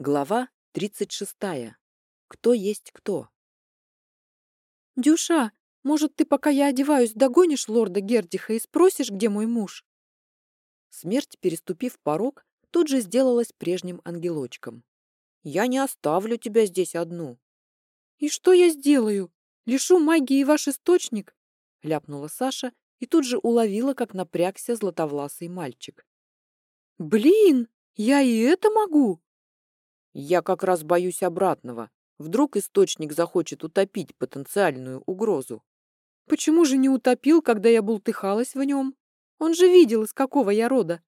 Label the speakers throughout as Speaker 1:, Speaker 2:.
Speaker 1: Глава 36. Кто есть кто?
Speaker 2: «Дюша, может, ты, пока я одеваюсь, догонишь лорда Гердиха и спросишь, где мой муж?»
Speaker 1: Смерть, переступив порог, тут же сделалась прежним ангелочком. «Я не оставлю тебя здесь одну».
Speaker 2: «И что я сделаю? Лишу магии ваш источник?» — ляпнула Саша и тут же уловила, как напрягся златовласый мальчик. «Блин, я и это могу!»
Speaker 1: Я как раз боюсь обратного. Вдруг источник захочет утопить потенциальную угрозу.
Speaker 2: Почему же не утопил, когда я бултыхалась в нем? Он же видел, из какого я рода.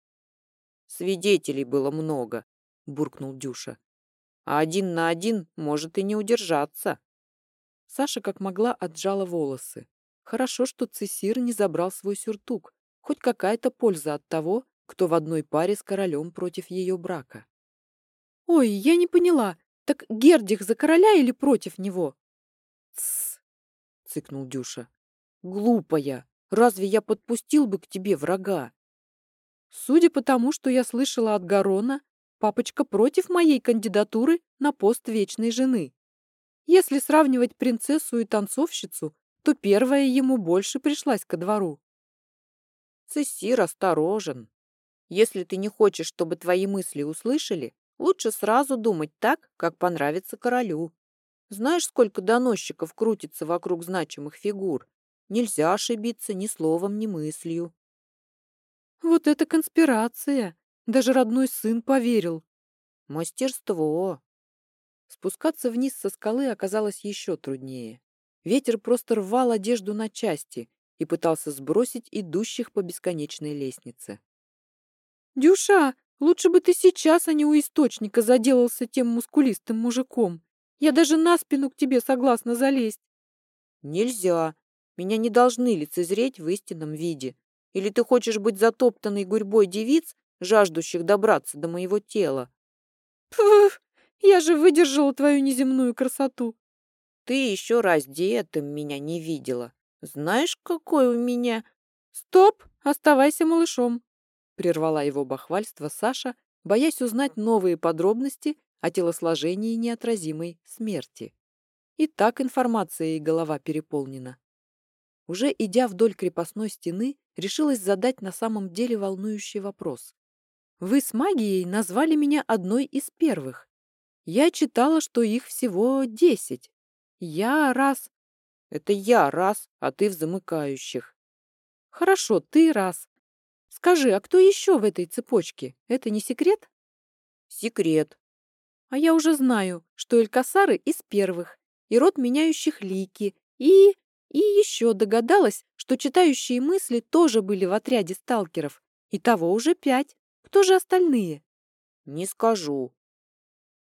Speaker 1: Свидетелей было много, буркнул Дюша. А один на один может и не удержаться. Саша как могла отжала волосы. Хорошо, что Цесир не забрал свой сюртук. Хоть какая-то польза от того, кто в одной паре с королем против ее брака.
Speaker 2: «Ой, я не поняла, так Гердих за короля или против него?»
Speaker 1: «Тссс!» — цыкнул Дюша. «Глупая! Разве я подпустил бы к тебе врага?»
Speaker 2: «Судя по тому, что я слышала от Гарона, папочка против моей кандидатуры на пост вечной жены. Если сравнивать принцессу и танцовщицу, то первая ему больше пришлась ко двору».
Speaker 1: «Цессир осторожен. Если ты не хочешь, чтобы твои мысли услышали, Лучше сразу думать так, как понравится королю. Знаешь, сколько доносчиков крутится вокруг значимых фигур? Нельзя ошибиться ни словом, ни мыслью.
Speaker 2: Вот это конспирация! Даже родной сын поверил.
Speaker 1: Мастерство. Спускаться вниз со скалы оказалось еще труднее. Ветер просто рвал одежду на части и пытался сбросить идущих по бесконечной лестнице.
Speaker 2: «Дюша, Лучше бы ты сейчас, а не у источника, заделался тем мускулистым мужиком. Я даже на спину к тебе согласна залезть.
Speaker 1: Нельзя. Меня не должны лицезреть в истинном виде. Или ты хочешь быть затоптанной гурьбой девиц, жаждущих добраться до моего тела?
Speaker 2: Пф, я же выдержала твою неземную красоту.
Speaker 1: Ты еще раздетым меня не видела. Знаешь, какой у меня...
Speaker 2: Стоп, оставайся малышом
Speaker 1: прервала его бахвальство Саша, боясь узнать новые подробности о телосложении неотразимой смерти. И так информация и голова переполнена. Уже идя вдоль крепостной стены, решилась задать на самом деле волнующий вопрос. «Вы с магией назвали меня одной из первых. Я читала, что их всего десять. Я раз...» «Это я раз, а ты в замыкающих». «Хорошо, ты раз. Скажи, а кто еще в этой цепочке? Это не секрет? Секрет. А я уже знаю, что Элькасары из первых, и род меняющих лики, и... И еще догадалась, что читающие мысли тоже были в отряде сталкеров. И того уже пять. Кто же остальные? Не скажу.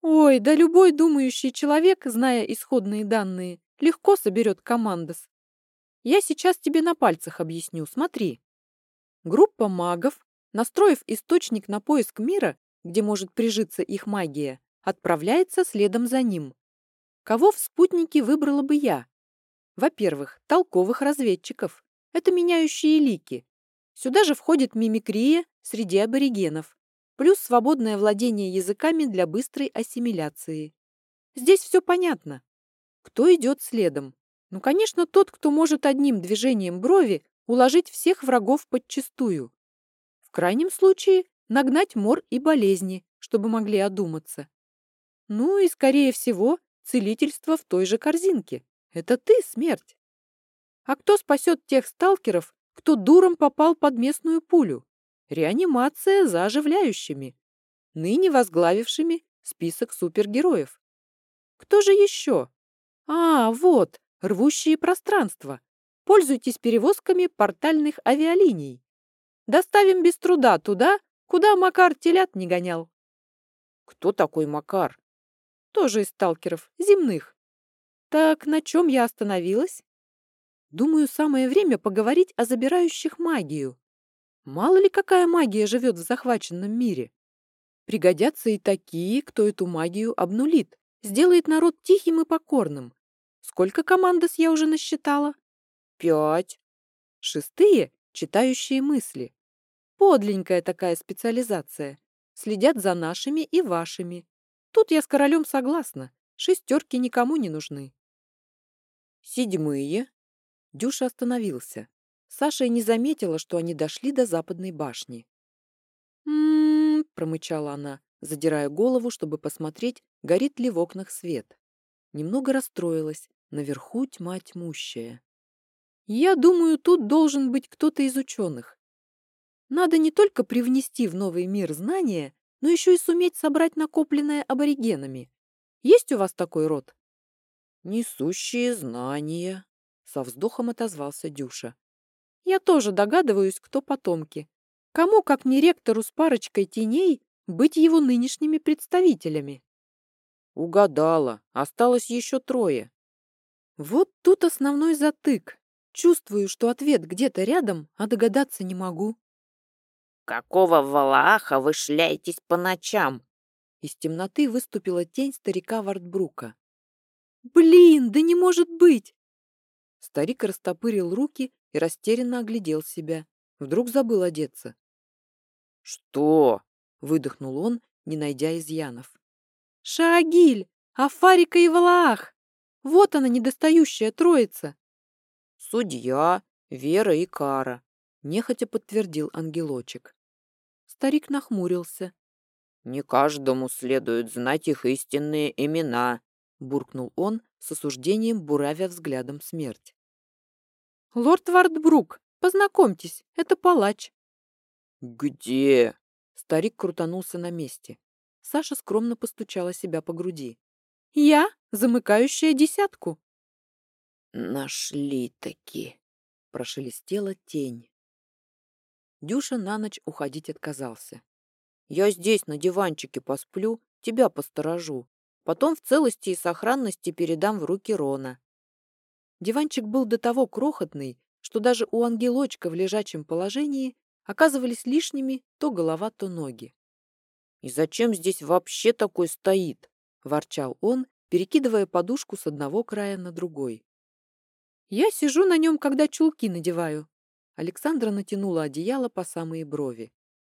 Speaker 1: Ой, да любой думающий человек, зная исходные данные, легко соберет командос. Я сейчас тебе на пальцах объясню, смотри. Группа магов, настроив источник на поиск мира, где может прижиться их магия, отправляется следом за ним. Кого в спутнике выбрала бы я? Во-первых, толковых разведчиков. Это меняющие лики. Сюда же входит мимикрия среди аборигенов, плюс свободное владение языками для быстрой ассимиляции. Здесь все понятно. Кто идет следом? Ну, конечно, тот, кто может одним движением брови уложить всех врагов подчистую. В крайнем случае нагнать мор и болезни, чтобы могли одуматься. Ну и, скорее всего, целительство в той же корзинке. Это ты, смерть. А кто спасет тех сталкеров, кто дуром попал под местную пулю? Реанимация за оживляющими, ныне возглавившими список супергероев. Кто же еще? А, вот, рвущие пространство. Пользуйтесь перевозками портальных авиалиний. Доставим без труда туда, куда Макар телят не гонял. Кто такой Макар? Тоже из сталкеров, земных. Так на чем я остановилась? Думаю, самое время поговорить о забирающих магию. Мало ли какая магия живет в захваченном мире. Пригодятся и такие, кто эту магию обнулит, сделает народ тихим и покорным. Сколько командос я уже насчитала? Пять. Шестые — читающие мысли. Подленькая такая специализация. Следят за нашими и вашими.
Speaker 2: Тут я с королем согласна. Шестерки никому не нужны.
Speaker 1: Седьмые. Дюша остановился. Саша и не заметила, что они дошли до западной башни.
Speaker 2: «М-м-м», промычала она, задирая голову, чтобы посмотреть, горит ли в окнах свет. Немного расстроилась. Наверху тьма тьмущая. «Я думаю, тут должен быть кто-то из ученых. Надо не только привнести в новый мир знания, но еще и суметь собрать накопленное аборигенами. Есть у вас такой род?»
Speaker 1: «Несущие знания», — со вздохом отозвался Дюша.
Speaker 2: «Я тоже догадываюсь, кто потомки. Кому, как не ректору с парочкой теней, быть его нынешними представителями?»
Speaker 1: «Угадала. Осталось еще трое».
Speaker 2: «Вот тут основной затык. Чувствую, что ответ где-то рядом, а догадаться не могу».
Speaker 3: «Какого валааха вы шляетесь по ночам?»
Speaker 1: Из темноты выступила тень старика Вартбрука.
Speaker 2: «Блин, да не может быть!»
Speaker 1: Старик растопырил руки и растерянно оглядел себя. Вдруг забыл одеться.
Speaker 3: «Что?»
Speaker 1: — выдохнул он, не найдя изъянов.
Speaker 2: «Шаагиль! Афарика и Валаах! Вот она, недостающая троица!»
Speaker 1: «Судья, Вера и Кара», — нехотя подтвердил ангелочек. Старик нахмурился.
Speaker 3: «Не каждому следует знать их истинные имена», —
Speaker 1: буркнул он с осуждением, буравя взглядом смерть.
Speaker 2: «Лорд Вардбрук, познакомьтесь, это палач».
Speaker 3: «Где?»
Speaker 1: Старик крутанулся на месте. Саша скромно постучала себя по груди.
Speaker 2: «Я, замыкающая десятку».
Speaker 1: «Нашли-таки!» — прошелестела тень. Дюша на ночь уходить отказался. «Я здесь на диванчике посплю, тебя посторожу. Потом в целости и сохранности передам в руки Рона». Диванчик был до того крохотный, что даже у ангелочка в лежачем положении оказывались лишними то голова, то ноги. «И зачем здесь вообще такой стоит?» – ворчал он, перекидывая подушку с одного края на другой.
Speaker 2: «Я сижу на нем, когда чулки надеваю».
Speaker 1: Александра натянула одеяло по самые брови.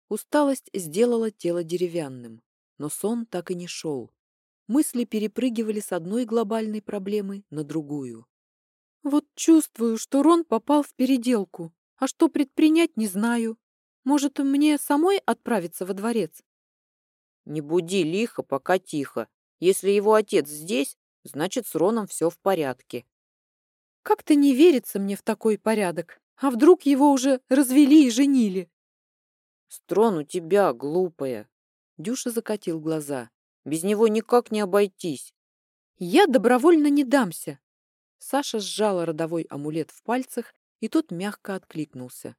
Speaker 1: Усталость сделала тело деревянным, но сон так и не шел. Мысли перепрыгивали с одной глобальной проблемы на другую.
Speaker 2: «Вот чувствую, что Рон попал в переделку, а что предпринять не знаю. Может, мне самой отправиться во дворец?»
Speaker 1: «Не буди лихо, пока тихо. Если его отец здесь, значит, с Роном все в порядке».
Speaker 2: «Как-то не верится мне в такой порядок. А вдруг его уже развели и женили?»
Speaker 1: «Строн у тебя, глупая!» Дюша закатил глаза. «Без него никак не обойтись!»
Speaker 2: «Я добровольно не дамся!»
Speaker 1: Саша сжала родовой амулет в пальцах, и тот мягко откликнулся.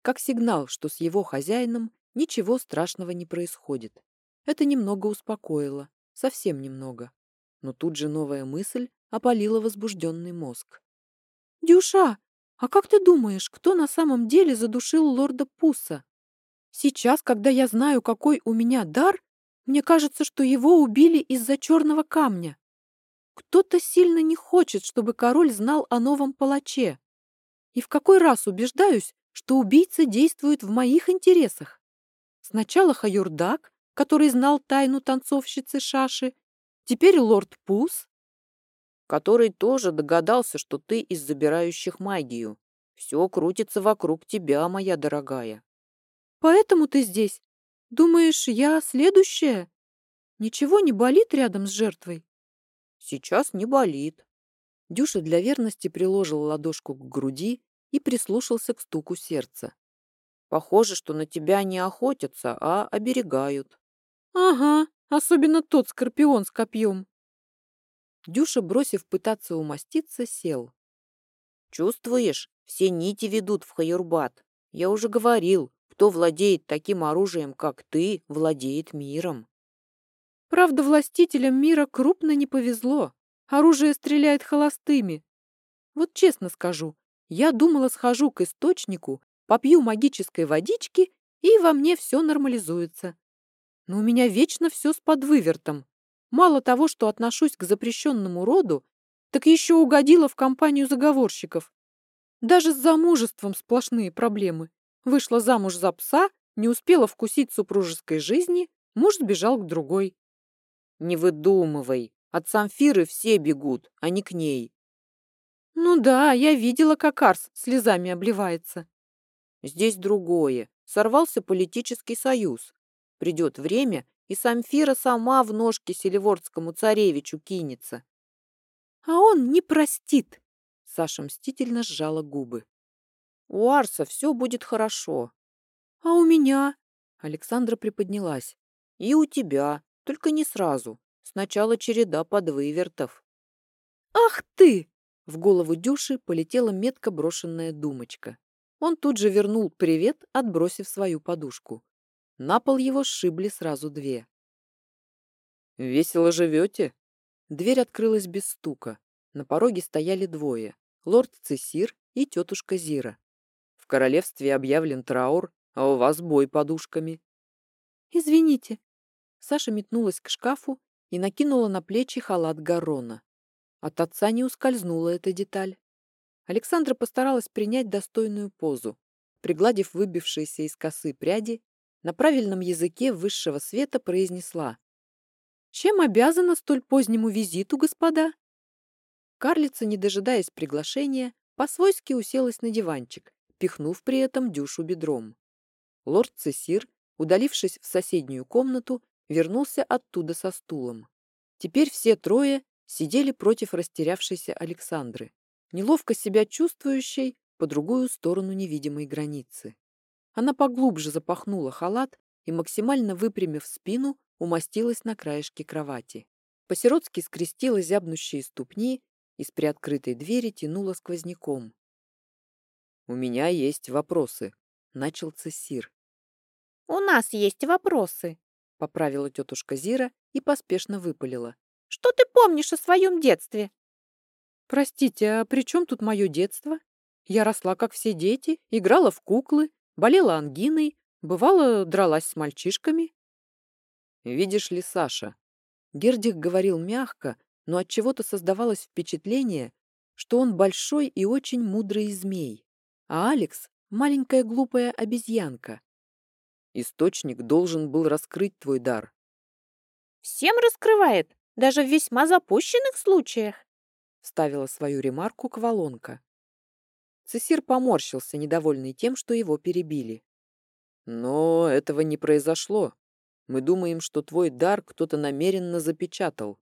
Speaker 1: Как сигнал, что с его хозяином ничего страшного не происходит. Это немного успокоило, совсем немного. Но тут же новая мысль опалила возбужденный мозг.
Speaker 2: «Дюша, а как ты думаешь, кто на самом деле задушил лорда Пуса? Сейчас, когда я знаю, какой у меня дар, мне кажется, что его убили из-за черного камня. Кто-то сильно не хочет, чтобы король знал о новом палаче. И в какой раз убеждаюсь, что убийца действует в моих интересах? Сначала Хаюрдак, который знал тайну танцовщицы Шаши, теперь лорд Пус,
Speaker 1: который тоже догадался, что ты из забирающих магию. Все крутится вокруг тебя, моя дорогая.
Speaker 2: Поэтому ты здесь. Думаешь, я следующая? Ничего не болит рядом с жертвой?
Speaker 1: Сейчас не болит. Дюша для верности приложил ладошку к груди и прислушался к стуку сердца. Похоже, что на тебя не охотятся, а оберегают.
Speaker 2: Ага, особенно тот скорпион с копьем.
Speaker 1: Дюша, бросив пытаться умоститься, сел. Чувствуешь, все нити ведут в Хаюрбат. Я уже говорил, кто владеет таким оружием, как ты, владеет миром.
Speaker 2: Правда, властителям мира крупно не повезло. Оружие стреляет холостыми. Вот честно скажу, я думала, схожу к источнику, попью магической водички, и во мне все нормализуется. Но у меня вечно все с подвывертом. Мало того, что отношусь к запрещенному роду, так еще угодила в компанию заговорщиков. Даже с замужеством сплошные проблемы. Вышла замуж за пса, не успела вкусить супружеской жизни, муж сбежал к другой.
Speaker 3: Не выдумывай. От Самфиры все бегут, а не к ней.
Speaker 2: Ну да, я видела, как Арс слезами обливается.
Speaker 3: Здесь другое. Сорвался политический союз. Придет время, и Самфира сама в ножки Селивордскому царевичу кинется.
Speaker 2: А он не простит. Саша мстительно сжала губы.
Speaker 3: У Арса все будет хорошо.
Speaker 2: А у меня?
Speaker 3: Александра приподнялась. И у тебя, только не сразу. Сначала череда подвывертов.
Speaker 2: Ах ты!
Speaker 1: В голову Дюши полетела метко брошенная думочка. Он тут же вернул привет, отбросив свою подушку. На пол его сшибли сразу две. «Весело живете?» Дверь открылась без стука. На пороге стояли двое — лорд Цесир и тетушка Зира. В королевстве объявлен траур, а у вас бой подушками.
Speaker 2: «Извините».
Speaker 1: Саша метнулась к шкафу и накинула на плечи халат Гарона. От отца не ускользнула эта деталь. Александра постаралась принять достойную позу. Пригладив выбившиеся из косы пряди, на правильном языке высшего света произнесла «Чем обязана столь позднему визиту, господа?» Карлица, не дожидаясь приглашения, по-свойски уселась на диванчик, пихнув при этом Дюшу бедром. Лорд Цесир, удалившись в соседнюю комнату, вернулся оттуда со стулом. Теперь все трое сидели против растерявшейся Александры неловко себя чувствующей по другую сторону невидимой границы. Она поглубже запахнула халат и, максимально выпрямив спину, умостилась на краешке кровати. По-сиротски скрестила зябнущие ступни и с приоткрытой двери тянула сквозняком. «У меня есть вопросы», — начал Цессир.
Speaker 2: «У нас есть вопросы», —
Speaker 1: поправила тетушка Зира и поспешно выпалила.
Speaker 2: «Что ты помнишь о своем детстве?»
Speaker 1: Простите, а при чем тут мое детство? Я росла, как все дети, играла в куклы, болела ангиной, бывало, дралась с мальчишками. Видишь ли, Саша, Гердик говорил мягко, но от чего то создавалось впечатление, что он большой и очень мудрый змей, а Алекс — маленькая глупая обезьянка. Источник должен был раскрыть твой дар.
Speaker 2: Всем раскрывает, даже в весьма запущенных случаях
Speaker 1: вставила свою ремарку Квалонка. Цесир поморщился, недовольный тем, что его перебили. Но этого не произошло. Мы думаем, что твой дар кто-то намеренно запечатал.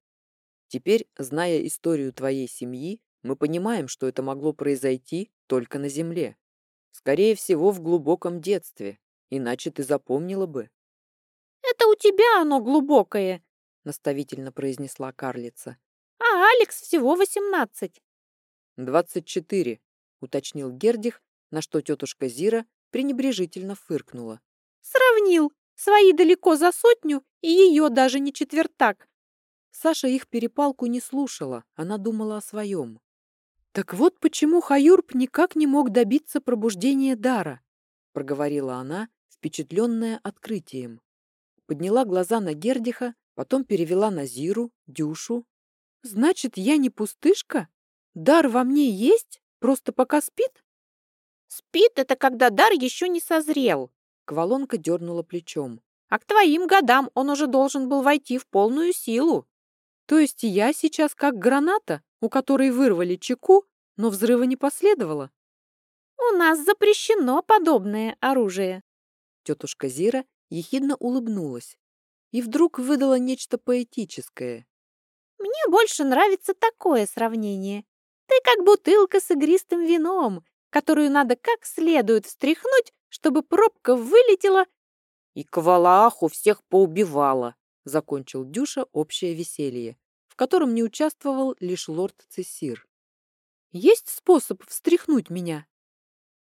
Speaker 1: Теперь, зная историю твоей семьи, мы понимаем, что это могло произойти только на земле. Скорее всего, в глубоком детстве, иначе ты запомнила бы.
Speaker 2: «Это у тебя оно глубокое», — наставительно произнесла карлица а Алекс всего восемнадцать».
Speaker 1: «Двадцать четыре», — уточнил Гердих, на что тетушка Зира пренебрежительно фыркнула.
Speaker 2: «Сравнил. Свои далеко за сотню, и ее даже не четвертак».
Speaker 1: Саша их перепалку не слушала, она думала о своем. «Так вот почему Хаюрб никак не мог добиться пробуждения дара», проговорила она, впечатленная открытием. Подняла глаза на Гердиха, потом перевела на Зиру, Дюшу, Значит, я не пустышка? Дар во мне есть? Просто пока спит?
Speaker 2: Спит — это когда дар еще не созрел.
Speaker 1: Квалонка дернула плечом.
Speaker 2: А к твоим годам он уже должен был войти в полную силу.
Speaker 1: То есть я сейчас как граната, у которой вырвали чеку, но взрыва не последовало?
Speaker 2: У нас запрещено подобное оружие.
Speaker 1: Тетушка Зира ехидно улыбнулась и вдруг выдала нечто поэтическое.
Speaker 2: Мне больше нравится такое сравнение. Ты как бутылка с игристым вином, которую надо как следует встряхнуть, чтобы пробка вылетела.
Speaker 3: И Квалааху всех поубивала,
Speaker 1: закончил Дюша общее веселье, в котором не участвовал лишь лорд Цесир. Есть способ встряхнуть меня?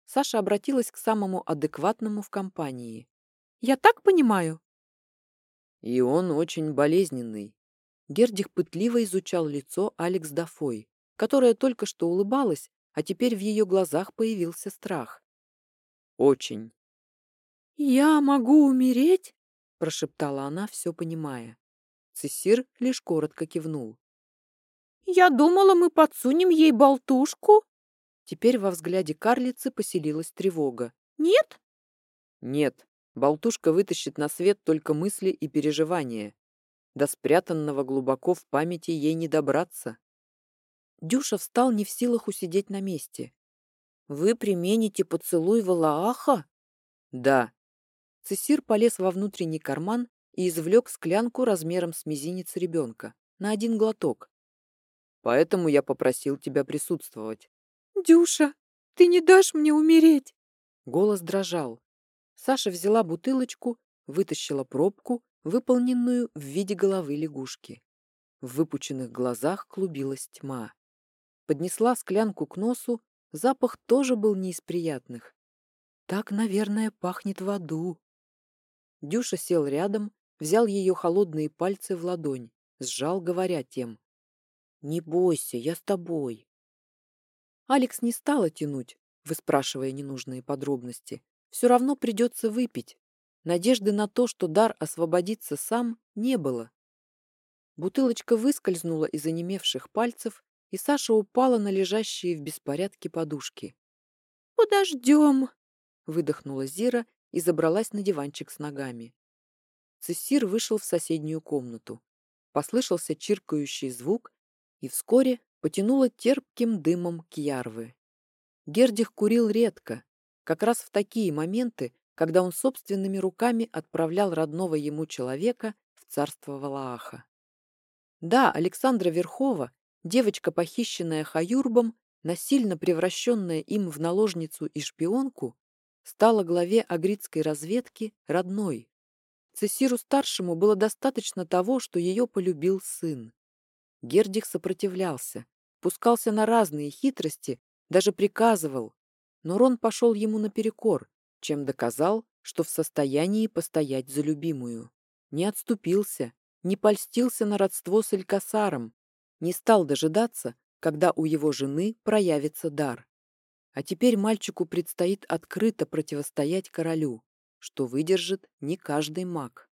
Speaker 1: Саша обратилась к самому адекватному в компании. Я так понимаю? И он очень болезненный, Гердих пытливо изучал лицо Алекс Дафой, которая только что улыбалась, а теперь в ее глазах появился страх. «Очень». «Я могу умереть?» – прошептала она, все понимая. Цесир лишь коротко кивнул.
Speaker 2: «Я думала, мы подсунем ей болтушку».
Speaker 1: Теперь во взгляде карлицы поселилась тревога.
Speaker 2: «Нет?»
Speaker 1: «Нет. Болтушка вытащит на свет только мысли и переживания.
Speaker 3: До спрятанного глубоко в памяти ей не добраться.
Speaker 1: Дюша встал не в силах усидеть на месте.
Speaker 3: «Вы примените поцелуй Валааха?»
Speaker 1: «Да». Цесир полез во внутренний карман и извлек склянку размером с мизинец ребенка на один глоток. «Поэтому я попросил тебя присутствовать».
Speaker 2: «Дюша, ты не дашь мне умереть?»
Speaker 1: Голос дрожал. Саша взяла бутылочку, вытащила пробку, выполненную в виде головы лягушки. В выпученных глазах клубилась тьма. Поднесла склянку к носу, запах тоже был не из приятных. Так, наверное, пахнет в аду. Дюша сел рядом, взял ее холодные пальцы в ладонь, сжал, говоря тем. «Не бойся, я с тобой». Алекс не стала тянуть, выспрашивая ненужные подробности. Все равно придется выпить. Надежды на то, что дар освободится сам, не было. Бутылочка выскользнула из онемевших пальцев, и Саша упала на лежащие в беспорядке подушки.
Speaker 2: «Подождем!» — выдохнула
Speaker 1: Зира и забралась на диванчик с ногами. Цессир вышел в соседнюю комнату. Послышался чиркающий звук, и вскоре потянуло терпким дымом кьярвы. Гердих курил редко, как раз в такие моменты, когда он собственными руками отправлял родного ему человека в царство Валааха. Да, Александра Верхова, девочка, похищенная Хаюрбом, насильно превращенная им в наложницу и шпионку, стала главе агритской разведки родной. Цесиру-старшему было достаточно того, что ее полюбил сын. Гердих сопротивлялся, пускался на разные хитрости, даже приказывал, но Рон пошел ему наперекор, чем доказал, что в состоянии постоять за любимую. Не отступился, не польстился на родство с Элькасаром, не стал дожидаться, когда у его жены проявится дар. А теперь мальчику предстоит открыто противостоять королю, что выдержит не каждый маг.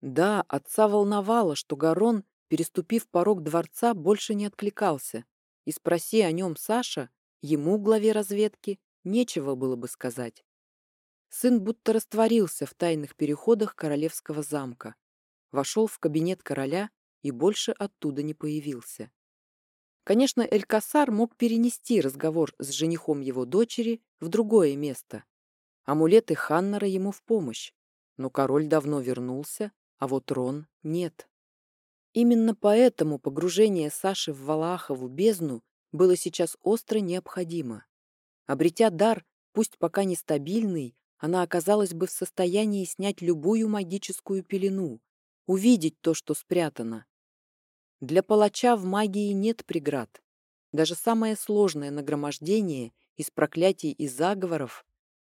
Speaker 1: Да, отца волновало, что Гарон, переступив порог дворца, больше не откликался, и спроси о нем Саша, ему, главе разведки, нечего было бы сказать. Сын будто растворился в тайных переходах королевского замка, вошел в кабинет короля и больше оттуда не появился. Конечно, Элькасар мог перенести разговор с женихом его дочери в другое место. Амулеты Ханнера ему в помощь, но король давно вернулся, а вот Рон нет. Именно поэтому погружение Саши в Валахову бездну было сейчас остро необходимо. Обретя дар, пусть пока нестабильный, она оказалась бы в состоянии снять любую магическую пелену, увидеть то, что спрятано. Для палача в магии нет преград. Даже самое сложное нагромождение из проклятий и заговоров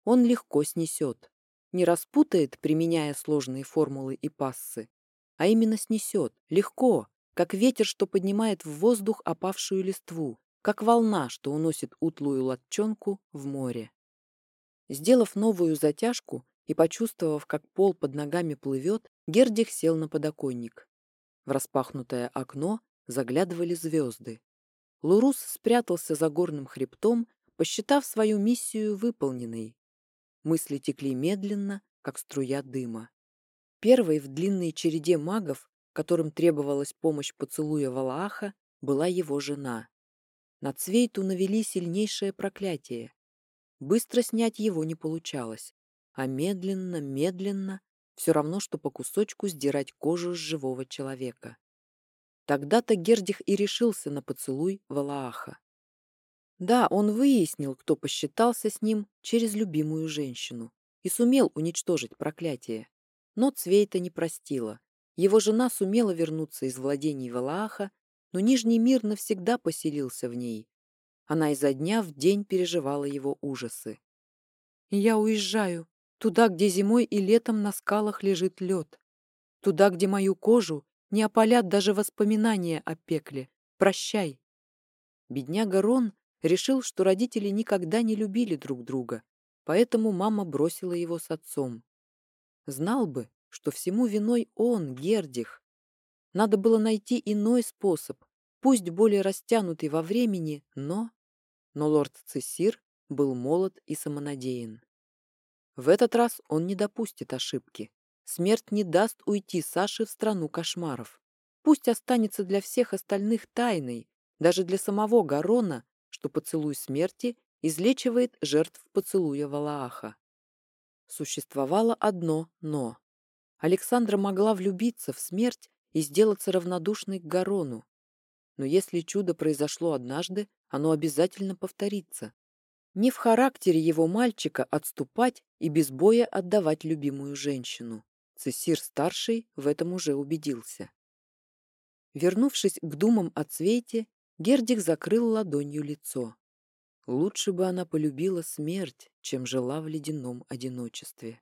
Speaker 1: он легко снесет. Не распутает, применяя сложные формулы и пассы, а именно снесет, легко, как ветер, что поднимает в воздух опавшую листву, как волна, что уносит утлую латчонку в море. Сделав новую затяжку и почувствовав, как пол под ногами плывет, Гердих сел на подоконник. В распахнутое окно заглядывали звезды. Лурус спрятался за горным хребтом, посчитав свою миссию выполненной. Мысли текли медленно, как струя дыма. Первой в длинной череде магов, которым требовалась помощь поцелуя Валааха, была его жена. На Цвейту навели сильнейшее проклятие. Быстро снять его не получалось, а медленно, медленно, все равно, что по кусочку сдирать кожу с живого человека. Тогда-то Гердих и решился на поцелуй Валааха. Да, он выяснил, кто посчитался с ним через любимую женщину и сумел уничтожить проклятие. Но Цвейта не простила. Его жена сумела вернуться из владений Валааха, но Нижний мир навсегда поселился в ней, она изо дня в день переживала его ужасы. «Я уезжаю. Туда, где зимой и летом на скалах лежит лед. Туда, где мою кожу не опалят даже воспоминания о пекле. Прощай!» Бедняга Рон решил, что родители никогда не любили друг друга, поэтому мама бросила его с отцом. Знал бы, что всему виной он, Гердих. Надо было найти иной способ, пусть более растянутый во времени, но... Но лорд Цессир был молод и самонадеян. В этот раз он не допустит ошибки. Смерть не даст уйти Саше в страну кошмаров. Пусть останется для всех остальных тайной, даже для самого Гарона, что поцелуй смерти излечивает жертв поцелуя Валааха. Существовало одно «но». Александра могла влюбиться в смерть и сделаться равнодушной к Гарону. Но если чудо произошло однажды, оно обязательно повторится. Не в характере его мальчика отступать и без боя отдавать любимую женщину. Цесир-старший в этом уже убедился. Вернувшись к думам о цвете, Гердик закрыл ладонью лицо. Лучше бы она полюбила смерть, чем жила в ледяном одиночестве.